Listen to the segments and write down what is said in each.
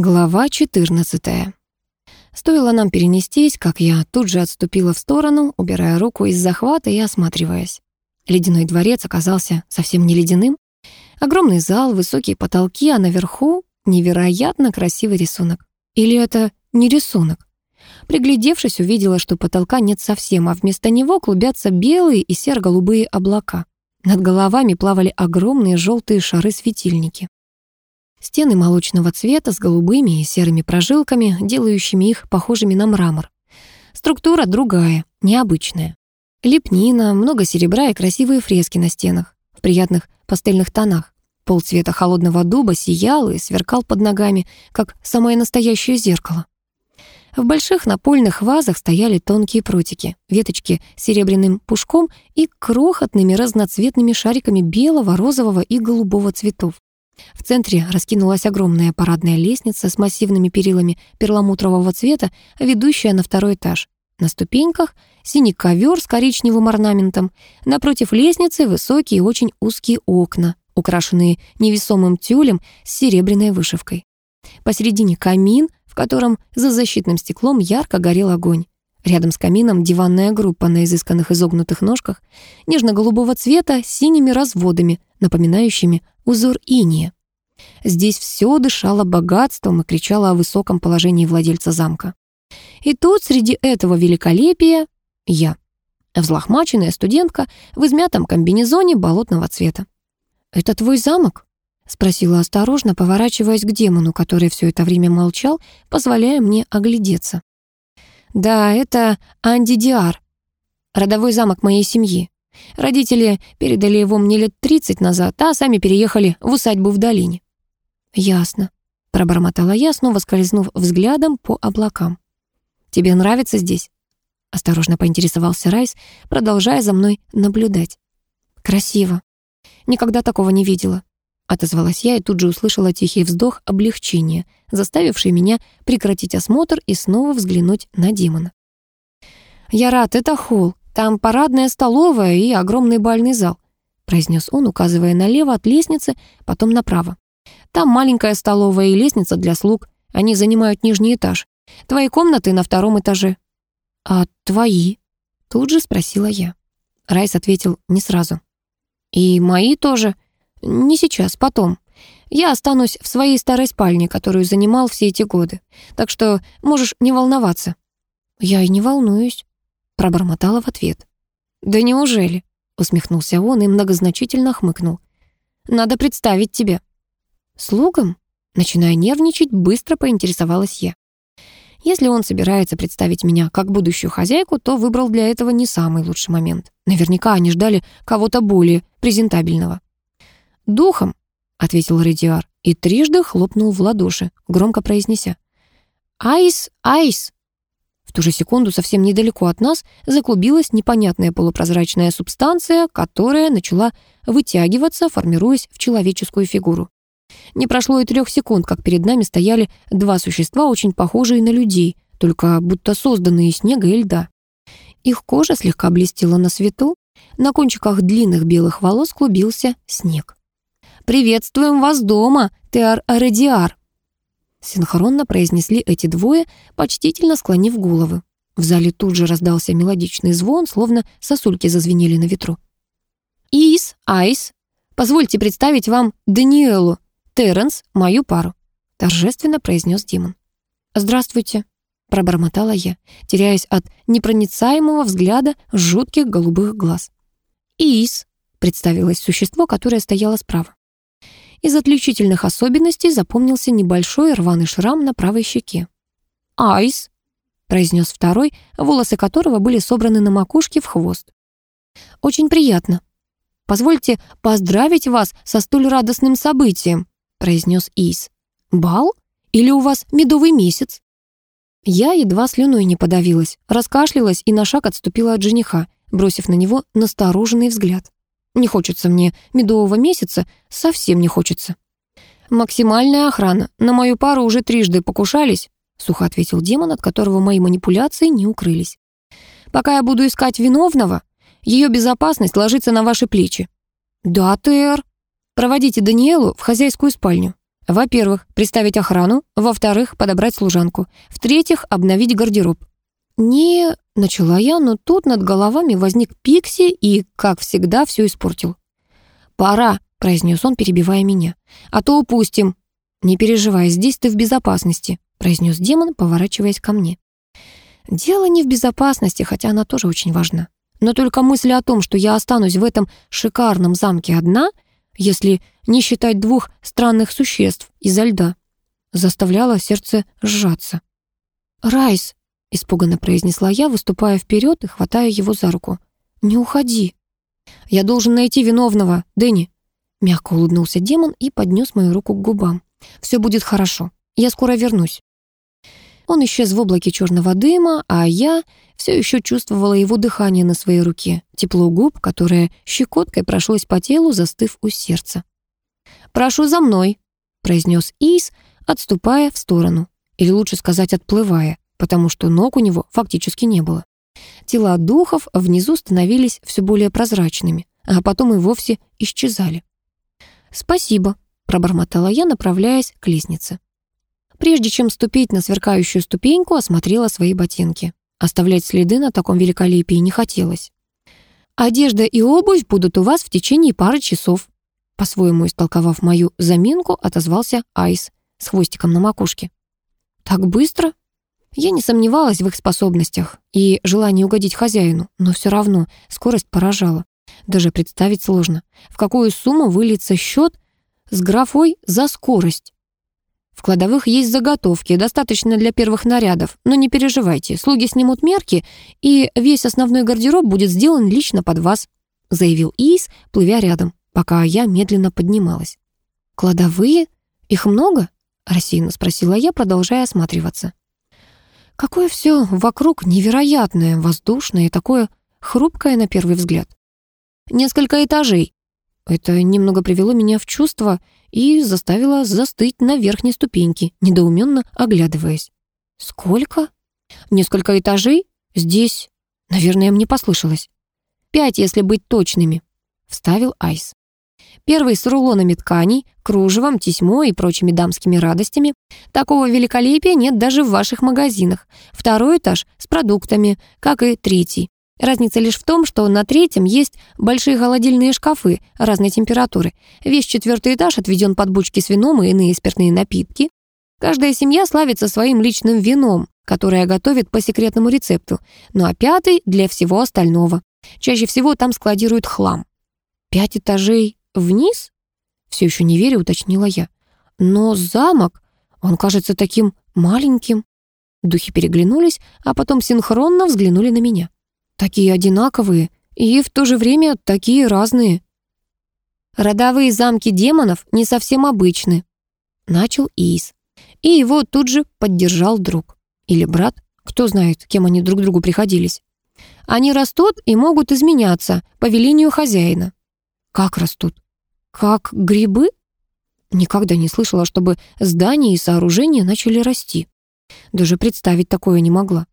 Глава 14. Стоило нам перенестись, как я тут же отступила в сторону, убирая руку из захвата и осматриваясь. Ледяной дворец оказался совсем не ледяным. Огромный зал, высокие потолки, а наверху невероятно красивый рисунок. Или это не рисунок? Приглядевшись, увидела, что потолка нет совсем, а вместо него клубятся белые и серо-голубые облака. Над головами плавали огромные желтые шары-светильники. Стены молочного цвета с голубыми и серыми прожилками, делающими их похожими на мрамор. Структура другая, необычная. Лепнина, много серебра и красивые фрески на стенах в приятных пастельных тонах. Пол цвета холодного дуба сиял и сверкал под ногами, как самое настоящее зеркало. В больших напольных вазах стояли тонкие прутики, веточки с серебряным пушком и крохотными разноцветными шариками белого, розового и голубого цветов. В центре раскинулась огромная парадная лестница с массивными перилами перламутрового цвета, ведущая на второй этаж. На ступеньках синий ковер с коричневым орнаментом. Напротив лестницы высокие очень узкие окна, украшенные невесомым тюлем с серебряной вышивкой. Посередине камин, в котором за защитным стеклом ярко горел огонь. Рядом с камином диванная группа на изысканных изогнутых ножках, нежно-голубого цвета с синими разводами, напоминающими узор иния. Здесь все дышало богатством и кричало о высоком положении владельца замка. И тут среди этого великолепия я, взлохмаченная студентка в измятом комбинезоне болотного цвета. «Это твой замок?» — спросила осторожно, поворачиваясь к демону, который все это время молчал, позволяя мне оглядеться. «Да, это Анди Диар, родовой замок моей семьи. Родители передали его мне лет 30 назад, а сами переехали в усадьбу в долине. «Ясно», — пробормотала я, снова скользнув взглядом по облакам. «Тебе нравится здесь?» — осторожно поинтересовался Райс, продолжая за мной наблюдать. «Красиво. Никогда такого не видела», — отозвалась я и тут же услышала тихий вздох облегчения, заставивший меня прекратить осмотр и снова взглянуть на демона. «Я рад, это холл. Там парадная столовая и огромный бальный зал», произнес он, указывая налево от лестницы, потом направо. «Там маленькая столовая и лестница для слуг. Они занимают нижний этаж. Твои комнаты на втором этаже». «А твои?» Тут же спросила я. Райс ответил не сразу. «И мои тоже. Не сейчас, потом. Я останусь в своей старой спальне, которую занимал все эти годы. Так что можешь не волноваться». «Я и не волнуюсь», Пробормотала в ответ. «Да неужели?» Усмехнулся он и многозначительно хмыкнул. «Надо представить тебе». «Слугам?» Начиная нервничать, быстро поинтересовалась я. Если он собирается представить меня как будущую хозяйку, то выбрал для этого не самый лучший момент. Наверняка они ждали кого-то более презентабельного. «Духом», — ответил Редиар и трижды хлопнул в ладоши, громко произнеся. «Айс, айс!» В ту же секунду совсем недалеко от нас заклубилась непонятная полупрозрачная субстанция, которая начала вытягиваться, формируясь в человеческую фигуру. Не прошло и трех секунд, как перед нами стояли два существа, очень похожие на людей, только будто созданные из снега и льда. Их кожа слегка блестела на свету, на кончиках длинных белых волос клубился снег. «Приветствуем вас дома, Теар Арадиар!» Синхронно произнесли эти двое, почтительно склонив головы. В зале тут же раздался мелодичный звон, словно сосульки зазвенели на ветру. «Ис, Айс, позвольте представить вам Даниэлу, Терренс, мою пару», торжественно произнес Димон. «Здравствуйте», — пробормотала я, теряясь от непроницаемого взгляда жутких голубых глаз. «Ис», — представилось существо, которое стояло справа. Из отличительных особенностей запомнился небольшой рваный шрам на правой щеке. «Айс», — произнес второй, волосы которого были собраны на макушке в хвост. «Очень приятно. Позвольте поздравить вас со столь радостным событием», — произнес Ис. «Бал? Или у вас медовый месяц?» Я едва слюной не подавилась, раскашлялась и на шаг отступила от жениха, бросив на него настороженный взгляд. Не хочется мне медового месяца, совсем не хочется. Максимальная охрана. На мою пару уже трижды покушались, сухо ответил демон, от которого мои манипуляции не укрылись. Пока я буду искать виновного, ее безопасность ложится на ваши плечи. Да, Тер. Проводите Даниэлу в хозяйскую спальню. Во-первых, приставить охрану. Во-вторых, подобрать служанку. В-третьих, обновить гардероб. «Не...» — начала я, но тут над головами возник Пикси и, как всегда, все испортил. «Пора», — произнес он, перебивая меня. «А то упустим». «Не переживай, здесь ты в безопасности», — произнес демон, поворачиваясь ко мне. «Дело не в безопасности, хотя она тоже очень важна. Но только мысль о том, что я останусь в этом шикарном замке одна, если не считать двух странных существ изо льда, заставляла сердце сжаться. «Райс», — испуганно произнесла я, выступая вперед и хватая его за руку. «Не уходи». «Я должен найти виновного, Дэнни». Мягко улыбнулся демон и поднес мою руку к губам. «Все будет хорошо. Я скоро вернусь». Он исчез в облаке черного дыма, а я все еще чувствовала его дыхание на своей руке, тепло губ, которое щекоткой прошлось по телу, застыв у сердца. «Прошу за мной», — произнес Ис, отступая в сторону, или лучше сказать, отплывая потому что ног у него фактически не было. Тела духов внизу становились все более прозрачными, а потом и вовсе исчезали. «Спасибо», — пробормотала я, направляясь к лестнице. Прежде чем ступить на сверкающую ступеньку, осмотрела свои ботинки. Оставлять следы на таком великолепии не хотелось. «Одежда и обувь будут у вас в течение пары часов», по-своему истолковав мою заминку, отозвался Айс с хвостиком на макушке. «Так быстро?» Я не сомневалась в их способностях и желании угодить хозяину, но все равно скорость поражала. Даже представить сложно, в какую сумму выльется счет с графой за скорость. В кладовых есть заготовки, достаточно для первых нарядов, но не переживайте, слуги снимут мерки, и весь основной гардероб будет сделан лично под вас», заявил Иис, плывя рядом, пока я медленно поднималась. «Кладовые? Их много?» рассеянно спросила я, продолжая осматриваться. Какое все вокруг невероятное, воздушное и такое хрупкое на первый взгляд. Несколько этажей. Это немного привело меня в чувство и заставило застыть на верхней ступеньке, недоуменно оглядываясь. Сколько? Несколько этажей? Здесь, наверное, мне послышалось. Пять, если быть точными, вставил Айс. Первый с рулонами тканей, кружевом, тесьмой и прочими дамскими радостями. Такого великолепия нет даже в ваших магазинах. Второй этаж с продуктами, как и третий. Разница лишь в том, что на третьем есть большие холодильные шкафы разной температуры. Весь четвертый этаж отведен под бочки с вином и иные спиртные напитки. Каждая семья славится своим личным вином, которое готовит по секретному рецепту. Ну а пятый — для всего остального. Чаще всего там складируют хлам. Пять этажей «Вниз?» — все еще не веря, уточнила я. «Но замок, он кажется таким маленьким». Духи переглянулись, а потом синхронно взглянули на меня. Такие одинаковые и в то же время такие разные. «Родовые замки демонов не совсем обычны», — начал Иис. И его тут же поддержал друг. Или брат, кто знает, кем они друг другу приходились. Они растут и могут изменяться по велению хозяина. Как растут? Как грибы? Никогда не слышала, чтобы здания и сооружения начали расти. Даже представить такое не могла.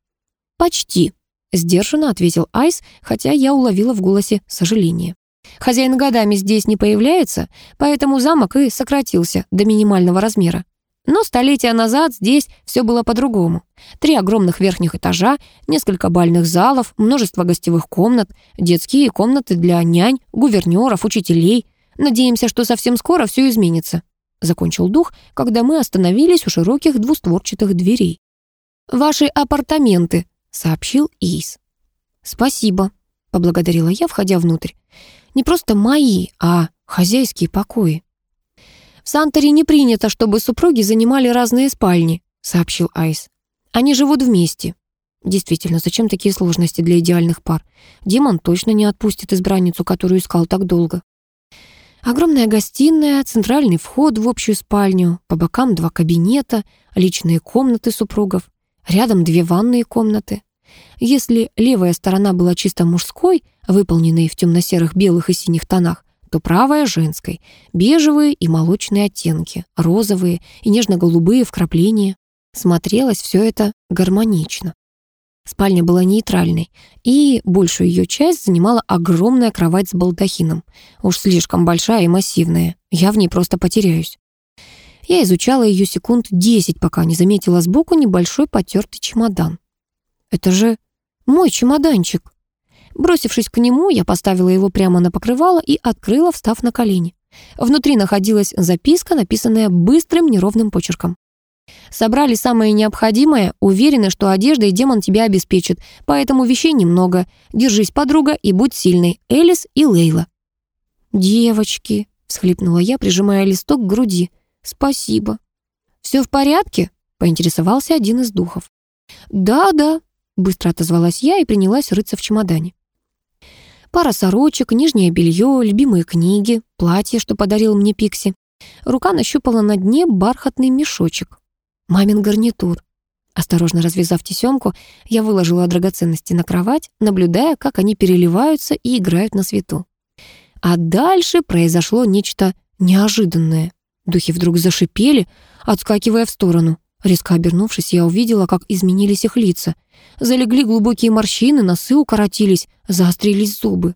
«Почти», — сдержанно ответил Айс, хотя я уловила в голосе сожаление. «Хозяин годами здесь не появляется, поэтому замок и сократился до минимального размера. Но столетия назад здесь все было по-другому. Три огромных верхних этажа, несколько бальных залов, множество гостевых комнат, детские комнаты для нянь, гувернеров, учителей. Надеемся, что совсем скоро все изменится. Закончил дух, когда мы остановились у широких двустворчатых дверей. «Ваши апартаменты», — сообщил Ис. «Спасибо», — поблагодарила я, входя внутрь. «Не просто мои, а хозяйские покои». «В Санторе не принято, чтобы супруги занимали разные спальни», — сообщил Айс. «Они живут вместе». Действительно, зачем такие сложности для идеальных пар? Демон точно не отпустит избранницу, которую искал так долго. Огромная гостиная, центральный вход в общую спальню, по бокам два кабинета, личные комнаты супругов, рядом две ванные комнаты. Если левая сторона была чисто мужской, выполненной в темно-серых, белых и синих тонах, то правая — женской. Бежевые и молочные оттенки, розовые и нежно-голубые вкрапления. Смотрелось все это гармонично. Спальня была нейтральной, и большую ее часть занимала огромная кровать с балдахином. Уж слишком большая и массивная. Я в ней просто потеряюсь. Я изучала ее секунд десять, пока не заметила сбоку небольшой потертый чемодан. Это же мой чемоданчик. Бросившись к нему, я поставила его прямо на покрывало и открыла, встав на колени. Внутри находилась записка, написанная быстрым неровным почерком. Собрали самое необходимое, уверены, что одежда и демон тебя обеспечат, поэтому вещей немного. Держись, подруга, и будь сильной. Элис и Лейла. «Девочки», — всхлипнула я, прижимая листок к груди. «Спасибо». «Все в порядке?» — поинтересовался один из духов. «Да-да», — быстро отозвалась я и принялась рыться в чемодане. Пара сорочек, нижнее белье, любимые книги, платье, что подарил мне Пикси. Рука нащупала на дне бархатный мешочек. Мамин гарнитур. Осторожно развязав тесемку, я выложила драгоценности на кровать, наблюдая, как они переливаются и играют на свету. А дальше произошло нечто неожиданное. Духи вдруг зашипели, отскакивая в сторону. Резко обернувшись, я увидела, как изменились их лица. Залегли глубокие морщины, носы укоротились, заострились зубы.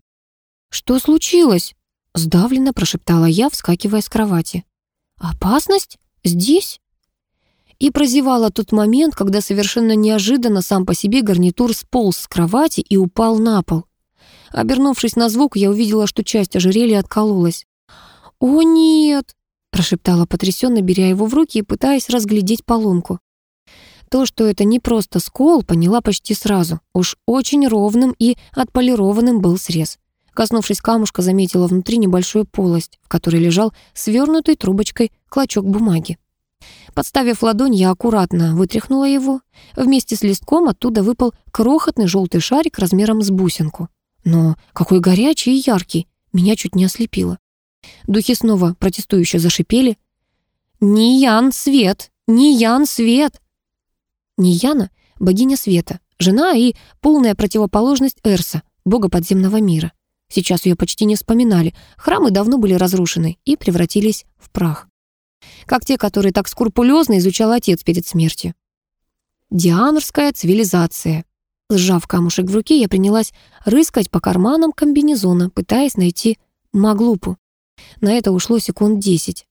«Что случилось?» — сдавленно прошептала я, вскакивая с кровати. «Опасность? Здесь?» И прозевала тот момент, когда совершенно неожиданно сам по себе гарнитур сполз с кровати и упал на пол. Обернувшись на звук, я увидела, что часть ожерелья откололась. «О, нет!» — прошептала потрясенно, беря его в руки и пытаясь разглядеть поломку. То, что это не просто скол, поняла почти сразу. Уж очень ровным и отполированным был срез. Коснувшись камушка, заметила внутри небольшую полость, в которой лежал свернутый трубочкой клочок бумаги. Подставив ладонь, я аккуратно вытряхнула его. Вместе с листком оттуда выпал крохотный желтый шарик размером с бусинку. Но какой горячий и яркий, меня чуть не ослепило. Духи снова протестующе зашипели. «Ниян свет! Ниян свет!» Нияна — богиня света, жена и полная противоположность Эрса, бога подземного мира. Сейчас ее почти не вспоминали, храмы давно были разрушены и превратились в прах как те, которые так скрупулезно изучал отец перед смертью. Дианорская цивилизация. Сжав камушек в руке, я принялась рыскать по карманам комбинезона, пытаясь найти маглупу. На это ушло секунд десять.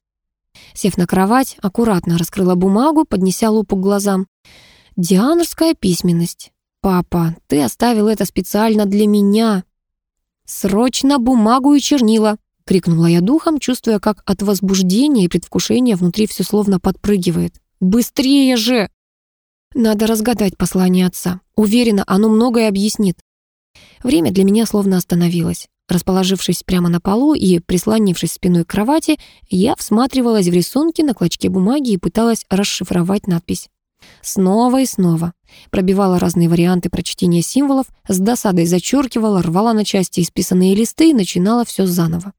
Сев на кровать, аккуратно раскрыла бумагу, поднеся лупу к глазам. «Дианорская письменность. Папа, ты оставил это специально для меня. Срочно бумагу и чернила!» Крикнула я духом, чувствуя, как от возбуждения и предвкушения внутри все словно подпрыгивает. «Быстрее же!» Надо разгадать послание отца. Уверена, оно многое объяснит. Время для меня словно остановилось. Расположившись прямо на полу и прислонившись спиной к кровати, я всматривалась в рисунки на клочке бумаги и пыталась расшифровать надпись. Снова и снова. Пробивала разные варианты прочтения символов, с досадой зачеркивала, рвала на части исписанные листы и начинала все заново.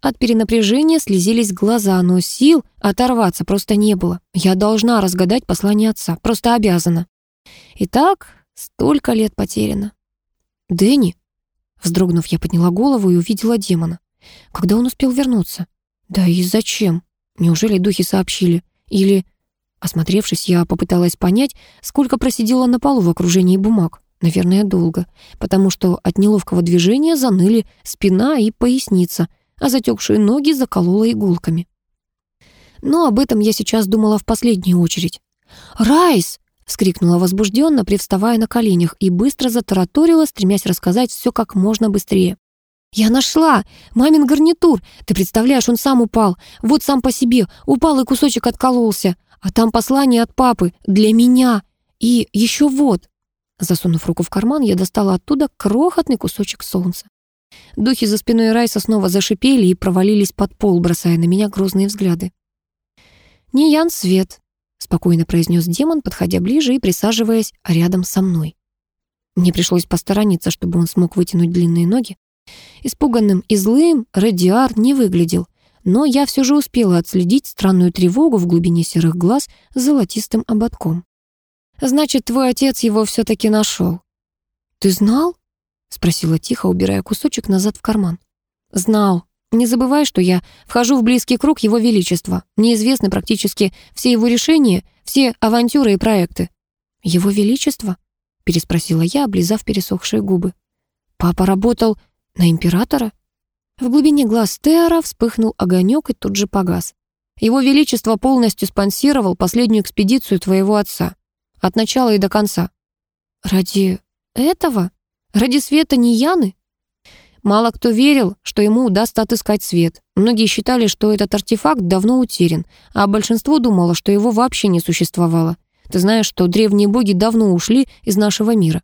От перенапряжения слезились глаза, но сил оторваться просто не было. Я должна разгадать послание отца, просто обязана. Итак, столько лет потеряно. «Дэнни?» Вздрогнув, я подняла голову и увидела демона. Когда он успел вернуться? Да и зачем? Неужели духи сообщили? Или... Осмотревшись, я попыталась понять, сколько просидела на полу в окружении бумаг. Наверное, долго, потому что от неловкого движения заныли спина и поясница — а затекшие ноги заколола иголками. Но об этом я сейчас думала в последнюю очередь. «Райс!» — вскрикнула возбужденно, привставая на коленях, и быстро затараторила, стремясь рассказать все как можно быстрее. «Я нашла! Мамин гарнитур! Ты представляешь, он сам упал. Вот сам по себе. Упал и кусочек откололся. А там послание от папы. Для меня. И еще вот». Засунув руку в карман, я достала оттуда крохотный кусочек солнца. Духи за спиной Райса снова зашипели и провалились под пол, бросая на меня грозные взгляды. «Не Ян Свет», — спокойно произнес демон, подходя ближе и присаживаясь рядом со мной. Мне пришлось посторониться, чтобы он смог вытянуть длинные ноги. Испуганным и злым Радиар не выглядел, но я все же успела отследить странную тревогу в глубине серых глаз с золотистым ободком. «Значит, твой отец его все-таки нашел». «Ты знал?» Спросила тихо, убирая кусочек назад в карман. Знал. Не забывай, что я вхожу в близкий круг его величества. Мне известны практически все его решения, все авантюры и проекты. Его величество? Переспросила я, облизав пересохшие губы. Папа работал на императора? В глубине глаз Теора вспыхнул огонек и тут же погас. Его Величество полностью спонсировал последнюю экспедицию твоего отца. От начала и до конца. Ради этого? Ради света Нияны? Мало кто верил, что ему удастся отыскать свет. Многие считали, что этот артефакт давно утерян, а большинство думало, что его вообще не существовало. Ты знаешь, что древние боги давно ушли из нашего мира.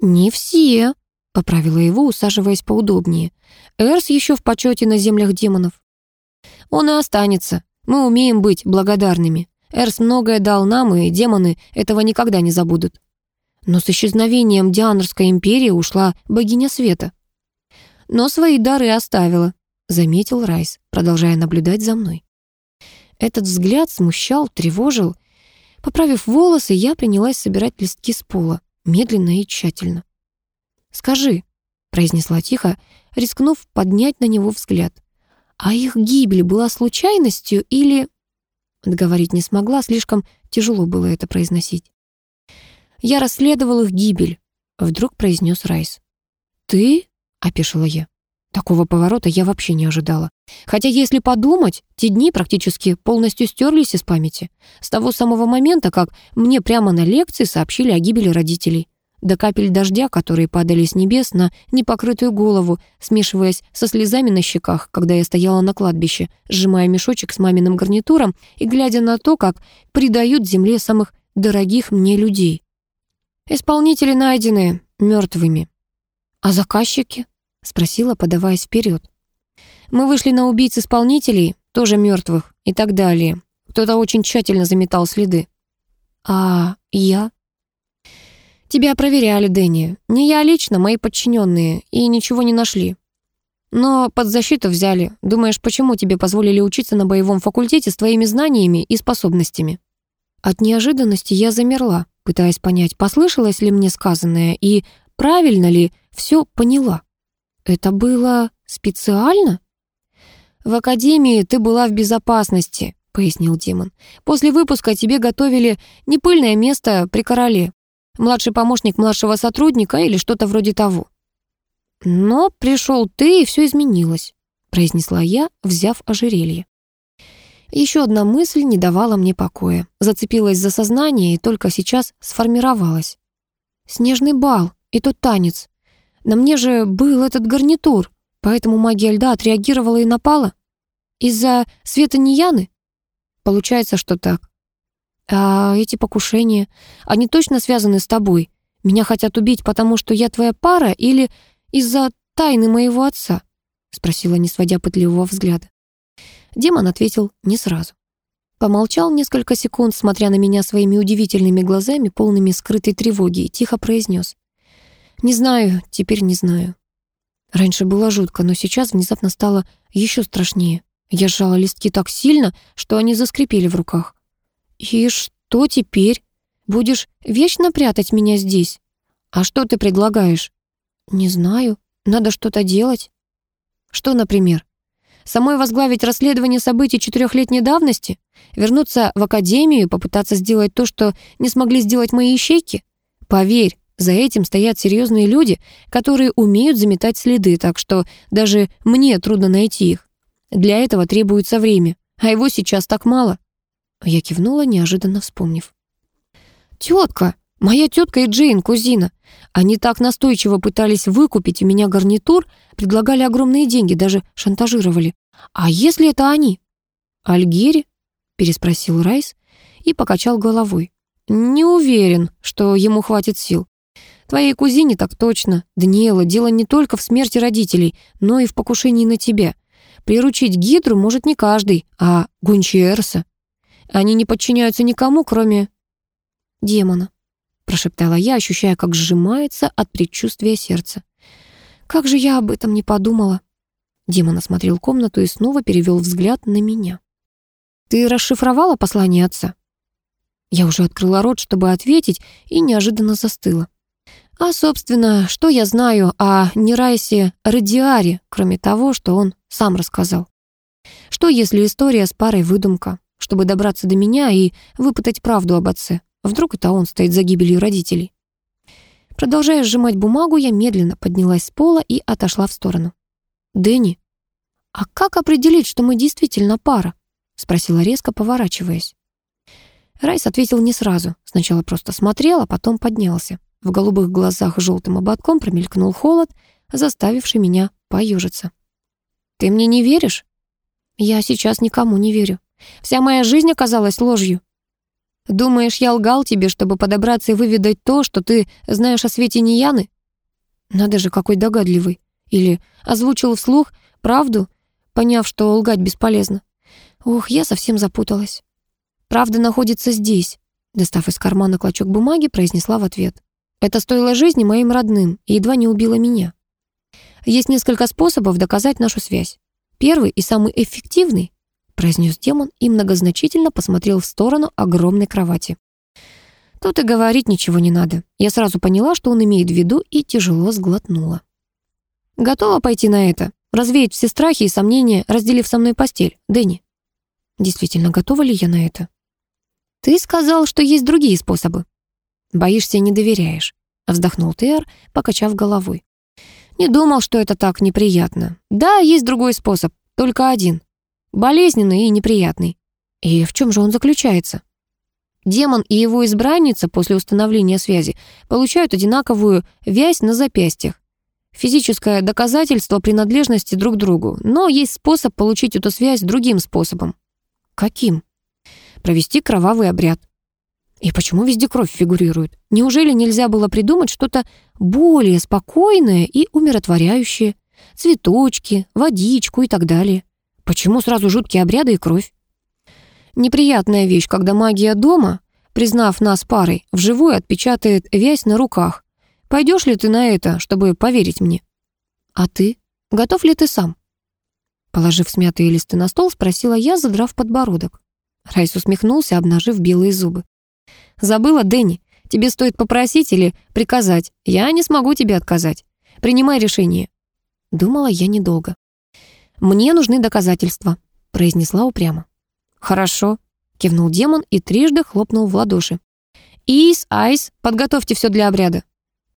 «Не все», — поправила его, усаживаясь поудобнее. «Эрс еще в почете на землях демонов». «Он и останется. Мы умеем быть благодарными. Эрс многое дал нам, и демоны этого никогда не забудут». Но с исчезновением Дианорской империи ушла богиня света но свои дары оставила», — заметил Райс, продолжая наблюдать за мной. Этот взгляд смущал, тревожил. Поправив волосы, я принялась собирать листки с пола, медленно и тщательно. «Скажи», — произнесла тихо, рискнув поднять на него взгляд, «а их гибель была случайностью или...» Договорить не смогла, слишком тяжело было это произносить. «Я расследовал их гибель», — вдруг произнес Райс. «Ты?» — опешила я. Такого поворота я вообще не ожидала. Хотя, если подумать, те дни практически полностью стерлись из памяти. С того самого момента, как мне прямо на лекции сообщили о гибели родителей. До капель дождя, которые падали с небес на непокрытую голову, смешиваясь со слезами на щеках, когда я стояла на кладбище, сжимая мешочек с маминым гарнитуром и глядя на то, как предают земле самых дорогих мне людей. Исполнители найдены мертвыми. «А заказчики?» — спросила, подаваясь вперед. «Мы вышли на убийц исполнителей, тоже мертвых, и так далее. Кто-то очень тщательно заметал следы». «А я?» «Тебя проверяли, Дэнни. Не я лично, мои подчиненные, и ничего не нашли. Но под защиту взяли. Думаешь, почему тебе позволили учиться на боевом факультете с твоими знаниями и способностями?» От неожиданности я замерла, пытаясь понять, послышалось ли мне сказанное и правильно ли все поняла. Это было специально? В академии ты была в безопасности, пояснил демон. После выпуска тебе готовили непыльное место при короле. Младший помощник младшего сотрудника или что-то вроде того. Но пришел ты, и все изменилось, произнесла я, взяв ожерелье. Еще одна мысль не давала мне покоя. Зацепилась за сознание и только сейчас сформировалась. Снежный бал и тот танец. На мне же был этот гарнитур, поэтому магия льда отреагировала и напала. Из-за света Нияны? Получается, что так. А эти покушения, они точно связаны с тобой? Меня хотят убить, потому что я твоя пара или из-за тайны моего отца? Спросила, не сводя пытливого взгляда. Демон ответил не сразу. Помолчал несколько секунд, смотря на меня своими удивительными глазами, полными скрытой тревоги, и тихо произнес. Не знаю, теперь не знаю. Раньше было жутко, но сейчас внезапно стало еще страшнее. Я сжала листки так сильно, что они заскрипели в руках. «И что теперь? Будешь вечно прятать меня здесь? А что ты предлагаешь?» «Не знаю. Надо что-то делать». «Что, например?» Самой возглавить расследование событий четырехлетней давности? Вернуться в академию и попытаться сделать то, что не смогли сделать мои ищейки? Поверь, за этим стоят серьезные люди, которые умеют заметать следы, так что даже мне трудно найти их. Для этого требуется время, а его сейчас так мало. Я кивнула, неожиданно вспомнив. «Тетка! Моя тетка и Джейн, кузина. Они так настойчиво пытались выкупить у меня гарнитур, предлагали огромные деньги, даже шантажировали. А если это они?» «Альгири?» — переспросил Райс и покачал головой. «Не уверен, что ему хватит сил. Твоей кузине так точно. Даниэла, дело не только в смерти родителей, но и в покушении на тебя. Приручить Гидру может не каждый, а гончие Эрса. Они не подчиняются никому, кроме демона, прошептала я, ощущая, как сжимается от предчувствия сердца. Как же я об этом не подумала. Демон осмотрел комнату и снова перевел взгляд на меня. «Ты расшифровала послание отца?» Я уже открыла рот, чтобы ответить, и неожиданно застыла. А, собственно, что я знаю о Нерайсе Радиаре, кроме того, что он сам рассказал? Что, если история с парой выдумка, чтобы добраться до меня и выпытать правду об отце? Вдруг это он стоит за гибелью родителей? Продолжая сжимать бумагу, я медленно поднялась с пола и отошла в сторону. «Дэнни, а как определить, что мы действительно пара?» — спросила резко, поворачиваясь. Райс ответил не сразу. Сначала просто смотрел, а потом поднялся. В голубых глазах желтым ободком промелькнул холод, заставивший меня поюжиться. «Ты мне не веришь?» «Я сейчас никому не верю. Вся моя жизнь оказалась ложью. Думаешь, я лгал тебе, чтобы подобраться и выведать то, что ты знаешь о свете Нияны? Надо же, какой догадливый. Или озвучил вслух правду, поняв, что лгать бесполезно. Ох, я совсем запуталась. Правда находится здесь. Достав из кармана клочок бумаги, произнесла в ответ. Это стоило жизни моим родным и едва не убило меня. Есть несколько способов доказать нашу связь. Первый и самый эффективный произнес демон и многозначительно посмотрел в сторону огромной кровати. Тут и говорить ничего не надо. Я сразу поняла, что он имеет в виду, и тяжело сглотнула. Готова пойти на это? Развеять все страхи и сомнения, разделив со мной постель, Дэнни? Действительно, готова ли я на это? Ты сказал, что есть другие способы. Боишься, не доверяешь, вздохнул Теор, покачав головой. Не думал, что это так неприятно. Да, есть другой способ, только один. Болезненный и неприятный. И в чем же он заключается? Демон и его избранница после установления связи получают одинаковую вязь на запястьях. Физическое доказательство принадлежности друг другу, но есть способ получить эту связь другим способом. Каким? Провести кровавый обряд. И почему везде кровь фигурирует? Неужели нельзя было придумать что-то более спокойное и умиротворяющее? Цветочки, водичку и так далее. Почему сразу жуткие обряды и кровь? Неприятная вещь, когда магия дома, признав нас парой, вживую отпечатает вязь на руках. Пойдешь ли ты на это, чтобы поверить мне? А ты? Готов ли ты сам? Положив смятые листы на стол, спросила я, задрав подбородок. Райс усмехнулся, обнажив белые зубы. «Забыла, Дэнни. Тебе стоит попросить или приказать. Я не смогу тебе отказать. Принимай решение». Думала я недолго. «Мне нужны доказательства», — произнесла упрямо. «Хорошо», — кивнул демон и трижды хлопнул в ладоши. «Ис, Айс, подготовьте все для обряда.